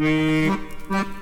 Música